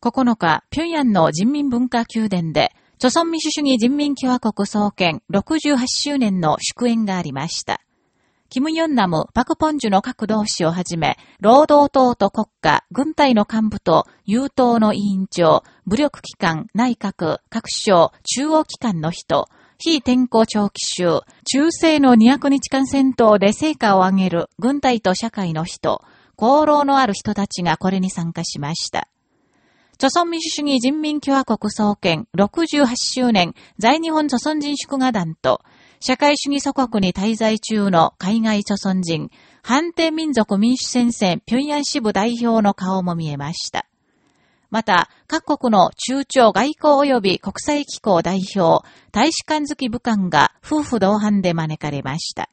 9日、平壌の人民文化宮殿で、朝鮮民主主義人民共和国創建68周年の祝宴がありました。キム・ヨンナム、パク・ポンジュの各同志をはじめ、労働党と国家、軍隊の幹部と、有党の委員長、武力機関、内閣、各省、中央機関の人、非天候長期州、中世の200日間戦闘で成果を上げる軍隊と社会の人、功労のある人たちがこれに参加しました。朝鮮民主主義人民共和国創建68周年在日本朝鮮人祝賀団と、社会主義祖国に滞在中の海外朝鮮人、反帝民族民主戦線平壌支部代表の顔も見えました。また、各国の中朝外交及び国際機構代表、大使館付き武官が夫婦同伴で招かれました。